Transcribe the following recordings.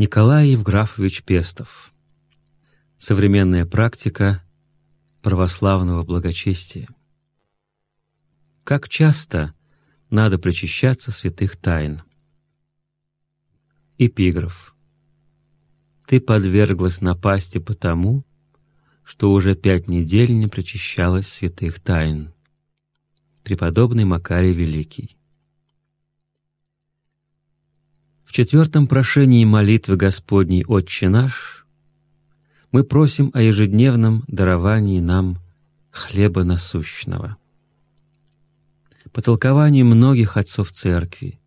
Николай Евграфович Пестов. Современная практика православного благочестия. Как часто надо причащаться святых тайн? Эпиграф. Ты подверглась напасти потому, что уже пять недель не причащалась святых тайн. Преподобный Макарий Великий. В четвертом прошении молитвы Господней «Отче наш» мы просим о ежедневном даровании нам хлеба насущного. По толкованию многих отцов Церкви,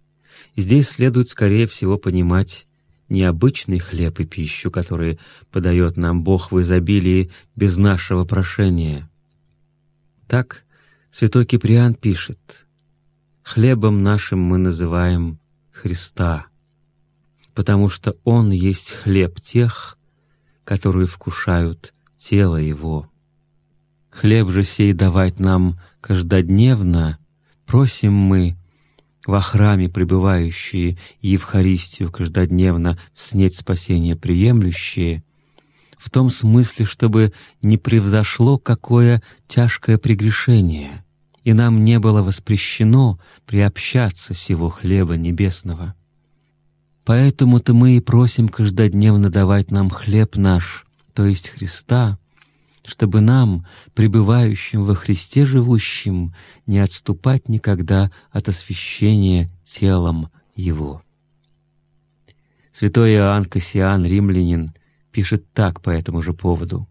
здесь следует, скорее всего, понимать необычный хлеб и пищу, которые подает нам Бог в изобилии без нашего прошения. Так святой Киприан пишет, «Хлебом нашим мы называем Христа» потому что Он есть хлеб тех, которые вкушают тело Его. Хлеб же сей давать нам каждодневно, просим мы, во храме пребывающие Евхаристию каждодневно в снеть спасения приемлющие, в том смысле, чтобы не превзошло какое тяжкое прегрешение, и нам не было воспрещено приобщаться сего хлеба небесного. Поэтому-то мы и просим каждодневно давать нам хлеб наш, то есть Христа, чтобы нам, пребывающим во Христе живущим, не отступать никогда от освящения телом Его. Святой Иоанн Кассиан, римлянин, пишет так по этому же поводу.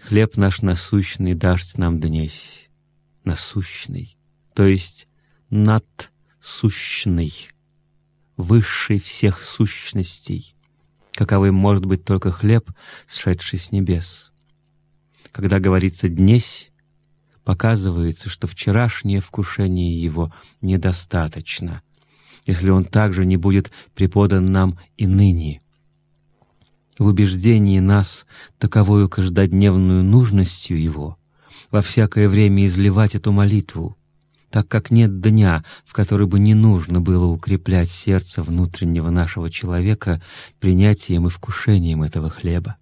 «Хлеб наш насущный дашь нам днесь, насущный, то есть надсущный» высший всех сущностей, каковым может быть только хлеб, сшедший с небес. Когда говорится «днесь», показывается, что вчерашнее вкушение его недостаточно, если он также не будет преподан нам и ныне. В убеждении нас таковою каждодневную нужностью его во всякое время изливать эту молитву, так как нет дня, в который бы не нужно было укреплять сердце внутреннего нашего человека принятием и вкушением этого хлеба.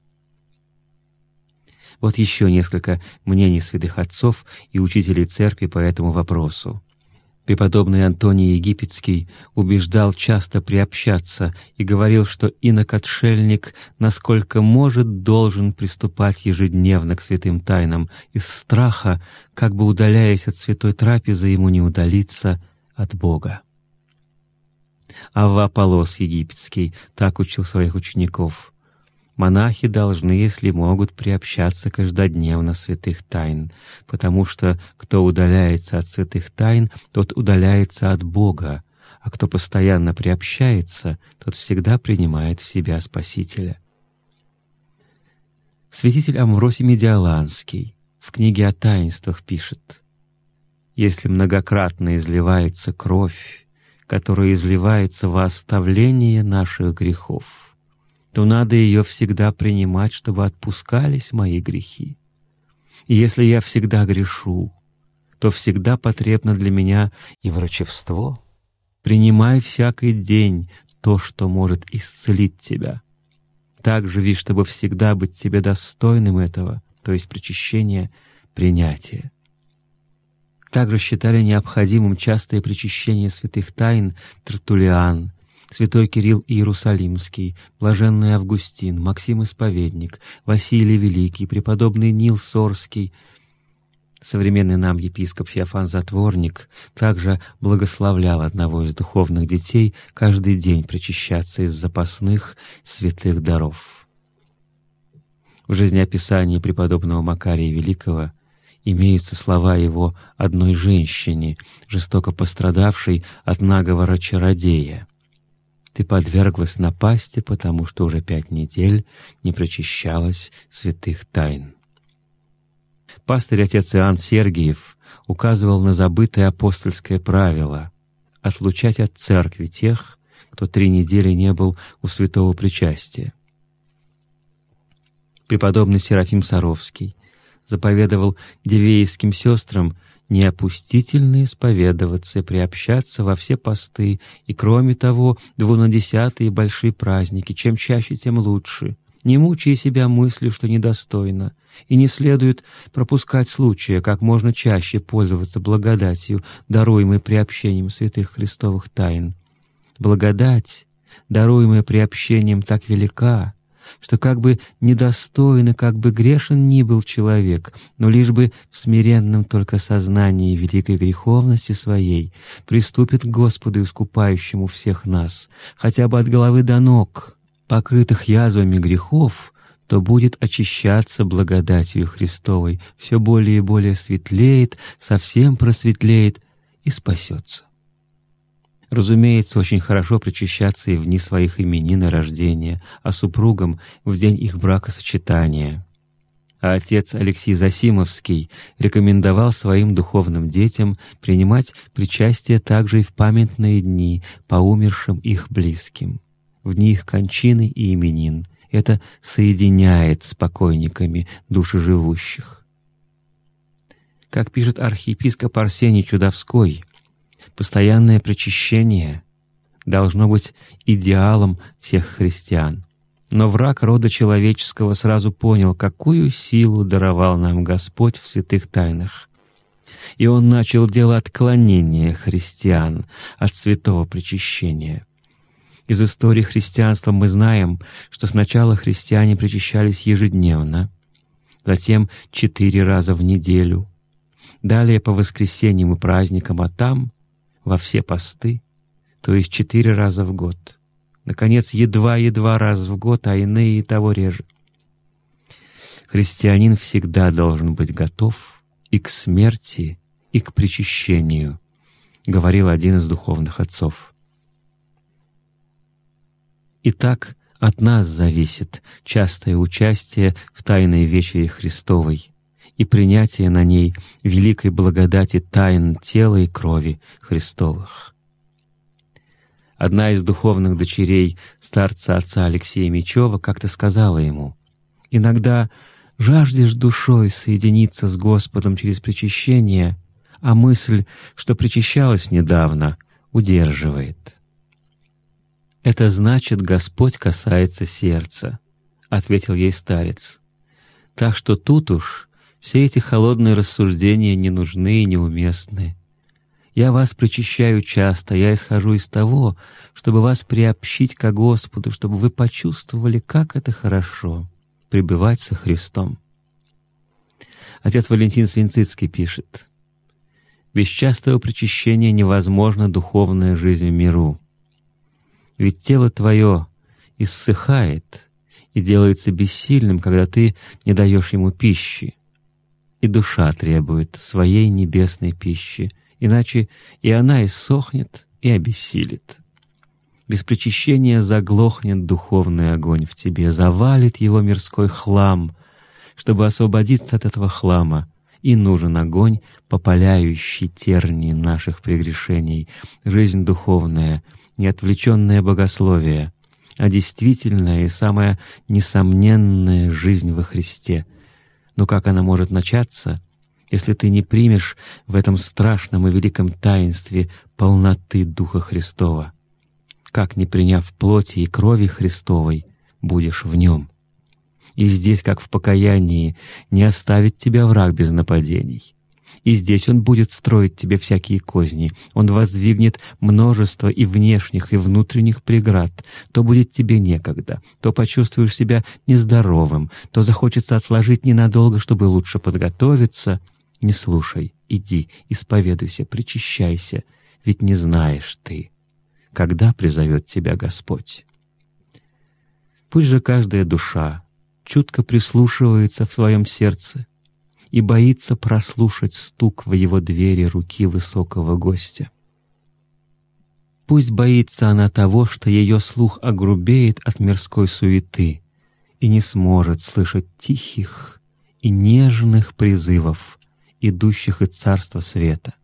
Вот еще несколько мнений святых отцов и учителей церкви по этому вопросу. Преподобный Антоний Египетский убеждал часто приобщаться и говорил, что инок-отшельник, насколько может, должен приступать ежедневно к святым тайнам из страха, как бы удаляясь от святой трапезы, ему не удалиться от Бога. Авва Аполлос Египетский так учил своих учеников — Монахи должны, если могут, приобщаться каждодневно святых тайн, потому что кто удаляется от святых тайн, тот удаляется от Бога, а кто постоянно приобщается, тот всегда принимает в себя Спасителя. Святитель Амвросий Медиаланский в книге о таинствах пишет, «Если многократно изливается кровь, которая изливается во оставление наших грехов, то надо ее всегда принимать, чтобы отпускались мои грехи. И если я всегда грешу, то всегда потребно для меня и врачевство. Принимай всякий день то, что может исцелить тебя. Так живи, чтобы всегда быть тебе достойным этого, то есть причащения, принятия. Также считали необходимым частое причащение святых тайн Тертулиан, святой Кирилл Иерусалимский, блаженный Августин, Максим Исповедник, Василий Великий, преподобный Нил Сорский, современный нам епископ Феофан Затворник также благословлял одного из духовных детей каждый день причащаться из запасных святых даров. В жизнеописании преподобного Макария Великого имеются слова его одной женщине, жестоко пострадавшей от наговора чародея ты подверглась напасти, потому что уже пять недель не прочищалась святых тайн. Пастырь отец Иоанн Сергиев указывал на забытое апостольское правило — отлучать от церкви тех, кто три недели не был у святого причастия. Преподобный Серафим Саровский заповедовал девейским сестрам неопустительно исповедоваться приобщаться во все посты, и, кроме того, двунадесятые большие праздники, чем чаще, тем лучше. Не мучай себя мыслью, что недостойно, и не следует пропускать случая, как можно чаще пользоваться благодатью, даруемой приобщением святых христовых тайн. Благодать, даруемая приобщением, так велика, что как бы недостойно, как бы грешен ни был человек, но лишь бы в смиренном только сознании великой греховности своей приступит к Господу искупающему всех нас, хотя бы от головы до ног, покрытых язвами грехов, то будет очищаться благодатью Христовой, все более и более светлеет, совсем просветлеет и спасется. Разумеется, очень хорошо причащаться и в дни своих именин и рождения, а супругам — в день их бракосочетания. А отец Алексей Засимовский рекомендовал своим духовным детям принимать причастие также и в памятные дни по умершим их близким, в дни их кончины и именин. Это соединяет с покойниками души живущих. Как пишет архиепископ Арсений Чудовской — Постоянное причащение должно быть идеалом всех христиан. Но враг рода человеческого сразу понял, какую силу даровал нам Господь в святых тайнах. И он начал дело отклонения христиан от святого причащения. Из истории христианства мы знаем, что сначала христиане причащались ежедневно, затем четыре раза в неделю, далее по воскресеньям и праздникам, а там во все посты, то есть четыре раза в год. Наконец, едва-едва раз в год, а иные и того реже. Христианин всегда должен быть готов и к смерти, и к причащению, говорил один из духовных отцов. Итак, от нас зависит частое участие в Тайной Вечере Христовой, и принятие на ней великой благодати тайн тела и крови Христовых. Одна из духовных дочерей старца отца Алексея Мечева как-то сказала ему, «Иногда жаждешь душой соединиться с Господом через причащение, а мысль, что причащалась недавно, удерживает». «Это значит, Господь касается сердца», — ответил ей старец. «Так что тут уж все эти холодные рассуждения не нужны и неуместны. Я вас причащаю часто, я исхожу из того, чтобы вас приобщить ко Господу, чтобы вы почувствовали, как это хорошо — пребывать со Христом. Отец Валентин Свинцицкий пишет, «Без частого причащения невозможна духовная жизнь в миру. Ведь тело твое иссыхает и делается бессильным, когда ты не даешь ему пищи и душа требует своей небесной пищи, иначе и она иссохнет и обессилит. Без причащения заглохнет духовный огонь в тебе, завалит его мирской хлам. Чтобы освободиться от этого хлама, и нужен огонь, попаляющий тернии наших прегрешений, жизнь духовная, неотвлеченное богословие, а действительная и самая несомненная жизнь во Христе — но как она может начаться, если ты не примешь в этом страшном и великом таинстве полноты Духа Христова? Как, не приняв плоти и крови Христовой, будешь в Нем? И здесь, как в покаянии, не оставит тебя враг без нападений и здесь Он будет строить тебе всякие козни. Он воздвигнет множество и внешних, и внутренних преград. То будет тебе некогда, то почувствуешь себя нездоровым, то захочется отложить ненадолго, чтобы лучше подготовиться. Не слушай, иди, исповедуйся, причащайся, ведь не знаешь ты, когда призовет тебя Господь. Пусть же каждая душа чутко прислушивается в своем сердце и боится прослушать стук в его двери руки высокого гостя. Пусть боится она того, что ее слух огрубеет от мирской суеты и не сможет слышать тихих и нежных призывов, идущих из Царства Света.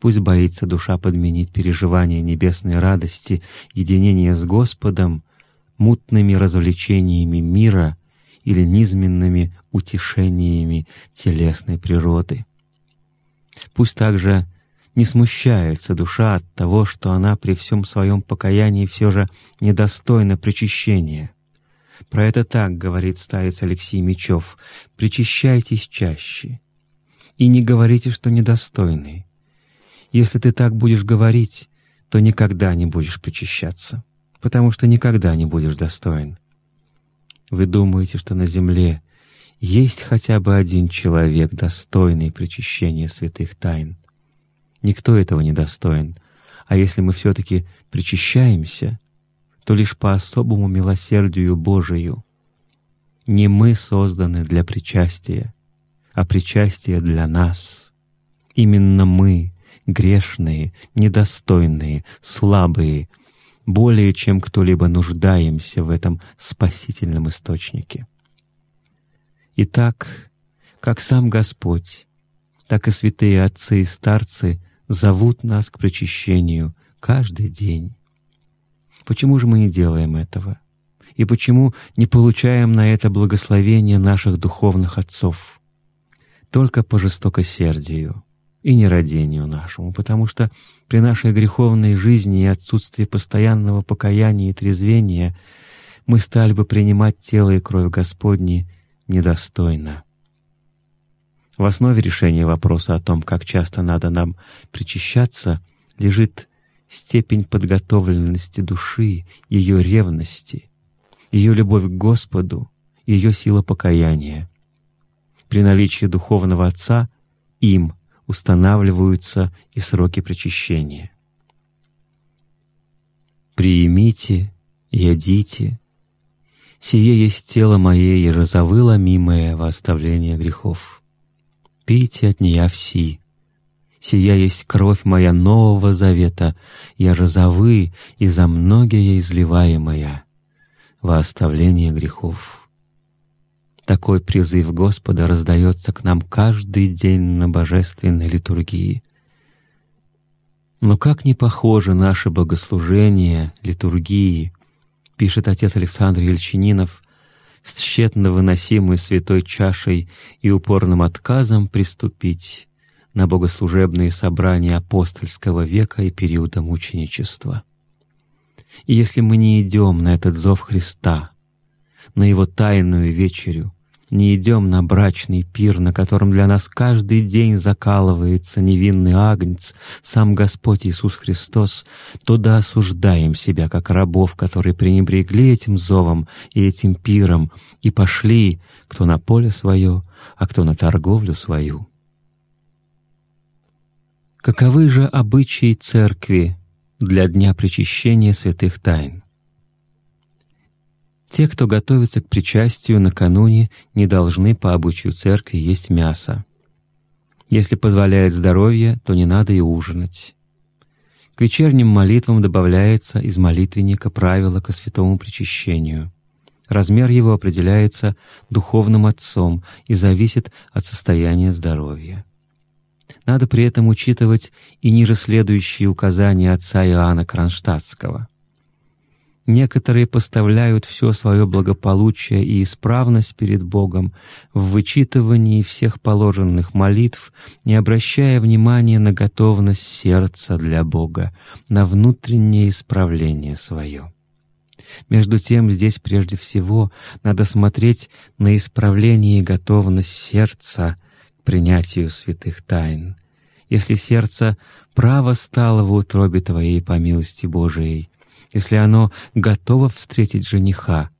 Пусть боится душа подменить переживание небесной радости, единения с Господом, мутными развлечениями мира или низменными утешениями телесной природы. Пусть также не смущается душа от того, что она при всем своем покаянии все же недостойна причащения. Про это так говорит старец Алексей Мечев «Причащайтесь чаще» и не говорите, что недостойный. Если ты так будешь говорить, то никогда не будешь причащаться, потому что никогда не будешь достоин. Вы думаете, что на земле есть хотя бы один человек, достойный причащения святых тайн? Никто этого не достоин. А если мы все-таки причащаемся, то лишь по особому милосердию Божию. Не мы созданы для причастия, а причастие для нас. Именно мы, грешные, недостойные, слабые, более чем кто-либо нуждаемся в этом спасительном источнике. Итак, как сам Господь, так и святые отцы и старцы зовут нас к причащению каждый день. Почему же мы не делаем этого? И почему не получаем на это благословение наших духовных отцов? Только по жестокосердию и нерадению нашему, потому что при нашей греховной жизни и отсутствии постоянного покаяния и трезвения мы стали бы принимать тело и кровь Господни недостойно. В основе решения вопроса о том, как часто надо нам причащаться, лежит степень подготовленности души, ее ревности, ее любовь к Господу, ее сила покаяния. При наличии духовного Отца им устанавливаются и сроки причащения. «Приимите, ядите, сие есть тело мое, ежезавы ломимое во оставление грехов» пейте от нея все. Сия есть кровь моя нового завета, я же за вы и за многие изливаемая во оставление грехов. Такой призыв Господа раздается к нам каждый день на божественной литургии. Но как не похоже наше богослужение, литургии, пишет отец Александр Ельчининов, с тщетно выносимой святой чашей и упорным отказом приступить на богослужебные собрания апостольского века и периода мученичества. И если мы не идем на этот зов Христа, на Его тайную вечерю, не идем на брачный пир, на котором для нас каждый день закалывается невинный агнец, сам Господь Иисус Христос, то да осуждаем себя, как рабов, которые пренебрегли этим зовом и этим пиром, и пошли, кто на поле свое, а кто на торговлю свою. Каковы же обычаи Церкви для Дня Причащения Святых Тайн? Те, кто готовится к причастию накануне, не должны по обычаю церкви есть мясо. Если позволяет здоровье, то не надо и ужинать. К вечерним молитвам добавляется из молитвенника правило ко святому причащению. Размер его определяется духовным отцом и зависит от состояния здоровья. Надо при этом учитывать и ниже следующие указания отца Иоанна Кронштадтского. Некоторые поставляют все свое благополучие и исправность перед Богом в вычитывании всех положенных молитв, не обращая внимания на готовность сердца для Бога, на внутреннее исправление свое. Между тем здесь прежде всего надо смотреть на исправление и готовность сердца к принятию святых тайн. Если сердце право стало в утробе Твоей по милости Божией, если оно готово встретить жениха,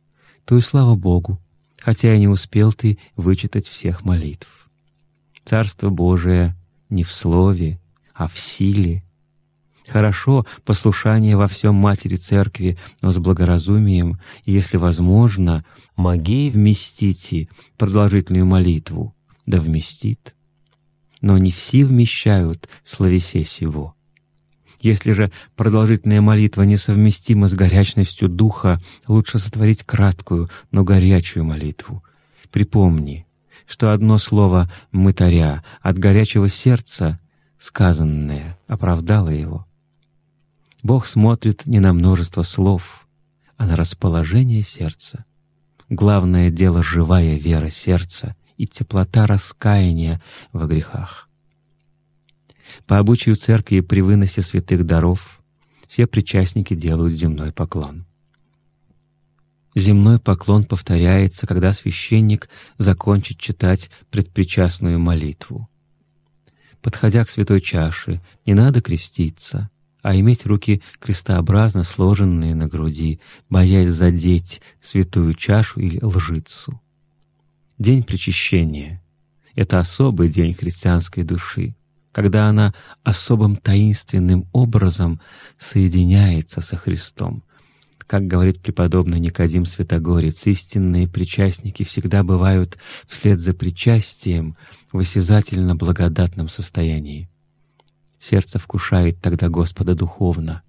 то и слава Богу, хотя и не успел ты вычитать всех молитв. Царство Божие не в слове, а в силе. Хорошо послушание во всем Матери Церкви, но с благоразумием, если возможно, могей вместите продолжительную молитву, да вместит. Но не все вмещают словесе сего. Если же продолжительная молитва несовместима с горячностью духа, лучше сотворить краткую, но горячую молитву. Припомни, что одно слово «мытаря» от горячего сердца, сказанное, оправдало его. Бог смотрит не на множество слов, а на расположение сердца. Главное дело — живая вера сердца и теплота раскаяния во грехах. По обычаю церкви при выносе святых даров все причастники делают земной поклон. Земной поклон повторяется, когда священник закончит читать предпричастную молитву. Подходя к святой чаше, не надо креститься, а иметь руки крестообразно сложенные на груди, боясь задеть святую чашу или лжицу. День причащения — это особый день христианской души, когда она особым таинственным образом соединяется со Христом, как говорит преподобный Никодим Святогорец, истинные причастники всегда бывают вслед за причастием в осязательно-благодатном состоянии. Сердце вкушает тогда Господа духовно.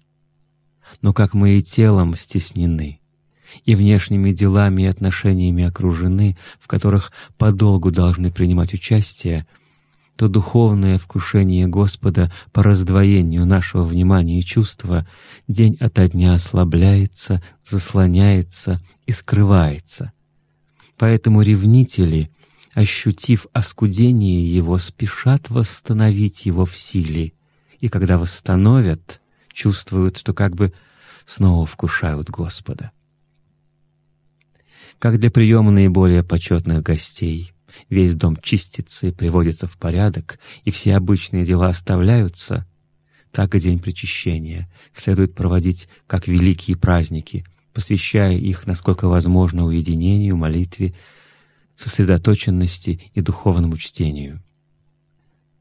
Но как мы и телом стеснены, и внешними делами и отношениями окружены, в которых подолгу должны принимать участие — то духовное вкушение Господа по раздвоению нашего внимания и чувства день ото дня ослабляется, заслоняется и скрывается. Поэтому ревнители, ощутив оскудение его, спешат восстановить его в силе, и когда восстановят, чувствуют, что как бы снова вкушают Господа. Как для приема наиболее почетных гостей — весь дом чистится и приводится в порядок, и все обычные дела оставляются, так и день причащения следует проводить как великие праздники, посвящая их, насколько возможно, уединению, молитве, сосредоточенности и духовному чтению.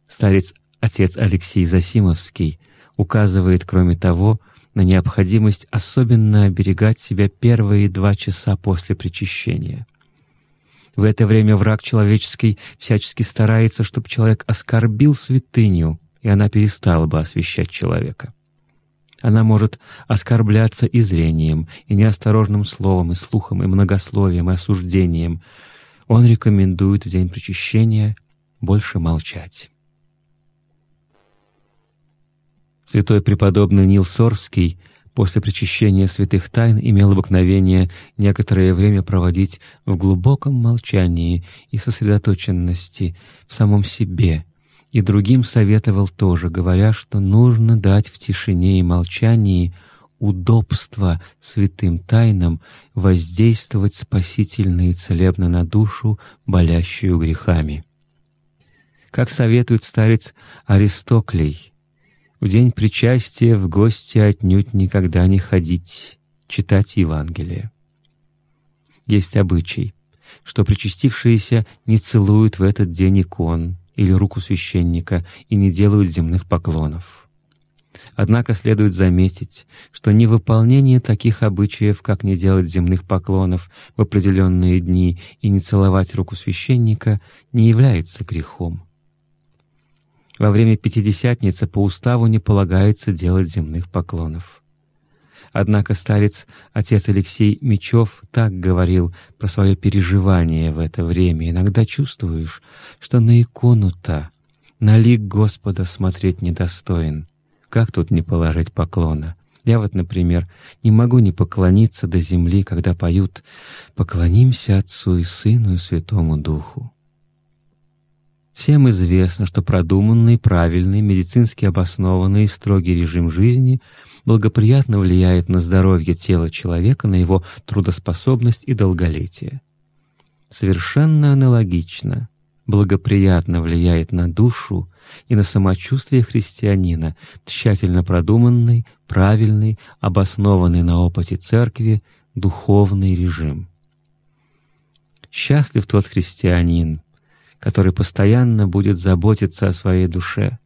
Старец отец Алексей Засимовский указывает, кроме того, на необходимость особенно оберегать себя первые два часа после причащения. В это время враг человеческий всячески старается, чтобы человек оскорбил святыню, и она перестала бы освящать человека. Она может оскорбляться и зрением, и неосторожным словом, и слухом, и многословием, и осуждением. Он рекомендует в день причащения больше молчать. Святой преподобный Нил Сорский — после причащения святых тайн имел обыкновение некоторое время проводить в глубоком молчании и сосредоточенности в самом себе, и другим советовал тоже, говоря, что нужно дать в тишине и молчании удобство святым тайнам воздействовать спасительно и целебно на душу, болящую грехами. Как советует старец Аристоклей — в день причастия в гости отнюдь никогда не ходить, читать Евангелие. Есть обычай, что причастившиеся не целуют в этот день икон или руку священника и не делают земных поклонов. Однако следует заметить, что невыполнение таких обычаев, как не делать земных поклонов в определенные дни и не целовать руку священника, не является грехом. Во время Пятидесятницы по уставу не полагается делать земных поклонов. Однако старец, отец Алексей Мечев, так говорил про свое переживание в это время. Иногда чувствуешь, что на икону-то, на лик Господа смотреть недостоин. Как тут не положить поклона? Я вот, например, не могу не поклониться до земли, когда поют «Поклонимся Отцу и Сыну и Святому Духу». Всем известно, что продуманный, правильный, медицински обоснованный и строгий режим жизни благоприятно влияет на здоровье тела человека, на его трудоспособность и долголетие. Совершенно аналогично благоприятно влияет на душу и на самочувствие христианина тщательно продуманный, правильный, обоснованный на опыте церкви духовный режим. Счастлив тот христианин, который постоянно будет заботиться о своей душе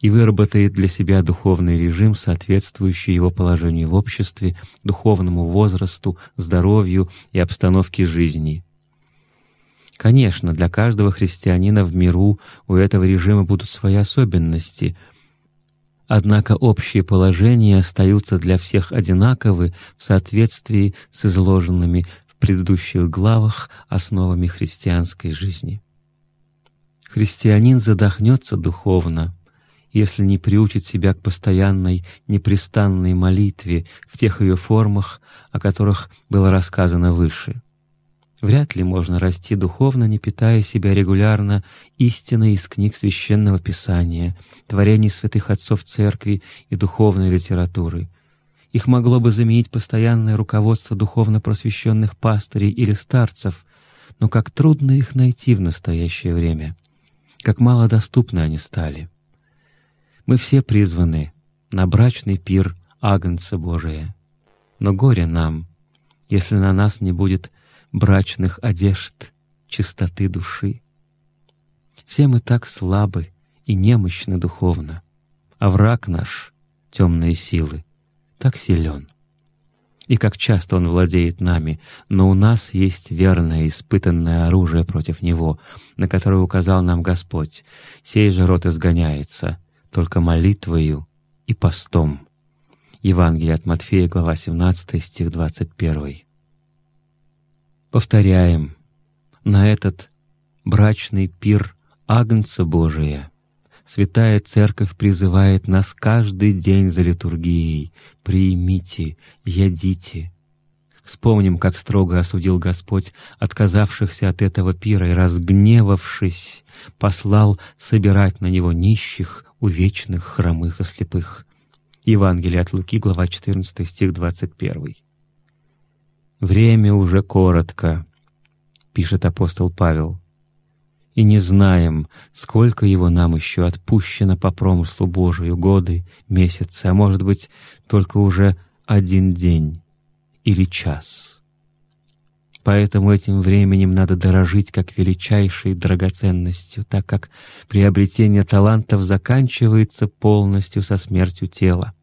и выработает для себя духовный режим, соответствующий его положению в обществе, духовному возрасту, здоровью и обстановке жизни. Конечно, для каждого христианина в миру у этого режима будут свои особенности — Однако общие положения остаются для всех одинаковы в соответствии с изложенными в предыдущих главах основами христианской жизни. Христианин задохнется духовно, если не приучит себя к постоянной, непрестанной молитве в тех ее формах, о которых было рассказано выше. Вряд ли можно расти духовно, не питая себя регулярно истиной из книг Священного Писания, творений святых отцов Церкви и духовной литературы. Их могло бы заменить постоянное руководство духовно просвещенных пастырей или старцев, но как трудно их найти в настоящее время, как мало доступны они стали. Мы все призваны на брачный пир Агнца Божия, но горе нам, если на нас не будет брачных одежд, чистоты души. Все мы так слабы и немощны духовно, а враг наш, темные силы, так силен. И как часто он владеет нами, но у нас есть верное испытанное оружие против него, на которое указал нам Господь. Сей же род изгоняется только молитвою и постом. Евангелие от Матфея, глава 17, стих 21. Повторяем, на этот брачный пир Агнца Божия Святая Церковь призывает нас каждый день за литургией «Примите, ядите». Вспомним, как строго осудил Господь отказавшихся от этого пира и, разгневавшись, послал собирать на него нищих, увечных, хромых и слепых. Евангелие от Луки, глава 14, стих 21. «Время уже коротко», — пишет апостол Павел, «и не знаем, сколько его нам еще отпущено по промыслу Божию годы, месяцы, а может быть, только уже один день или час». Поэтому этим временем надо дорожить как величайшей драгоценностью, так как приобретение талантов заканчивается полностью со смертью тела.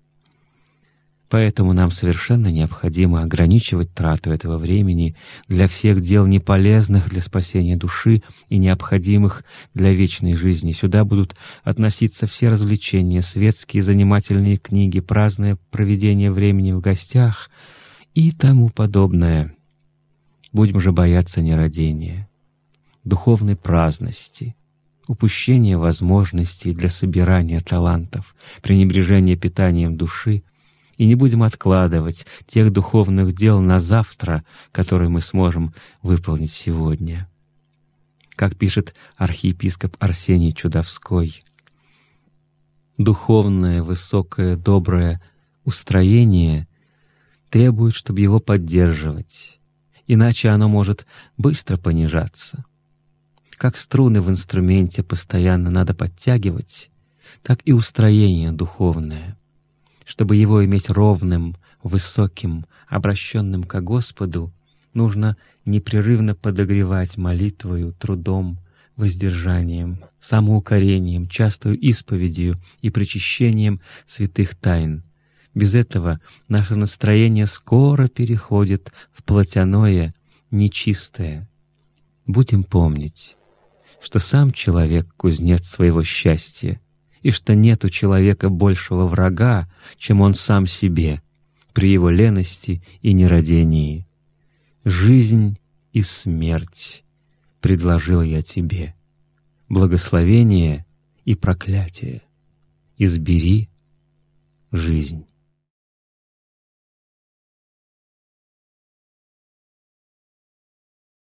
Поэтому нам совершенно необходимо ограничивать трату этого времени для всех дел неполезных для спасения души и необходимых для вечной жизни. Сюда будут относиться все развлечения, светские занимательные книги, праздное проведение времени в гостях и тому подобное. Будем же бояться нерадения, духовной праздности, упущения возможностей для собирания талантов, пренебрежения питанием души — и не будем откладывать тех духовных дел на завтра, которые мы сможем выполнить сегодня. Как пишет архиепископ Арсений Чудовской, «Духовное, высокое, доброе устроение требует, чтобы его поддерживать, иначе оно может быстро понижаться. Как струны в инструменте постоянно надо подтягивать, так и устроение духовное — чтобы его иметь ровным, высоким, обращенным ко Господу, нужно непрерывно подогревать молитвою, трудом, воздержанием, самоукорением, частую исповедью и причащением святых тайн. Без этого наше настроение скоро переходит в плотяное, нечистое. Будем помнить, что сам человек — кузнец своего счастья, и что нет у человека большего врага, чем он сам себе, при его лености и нерадении. Жизнь и смерть предложил я тебе, благословение и проклятие. Избери жизнь.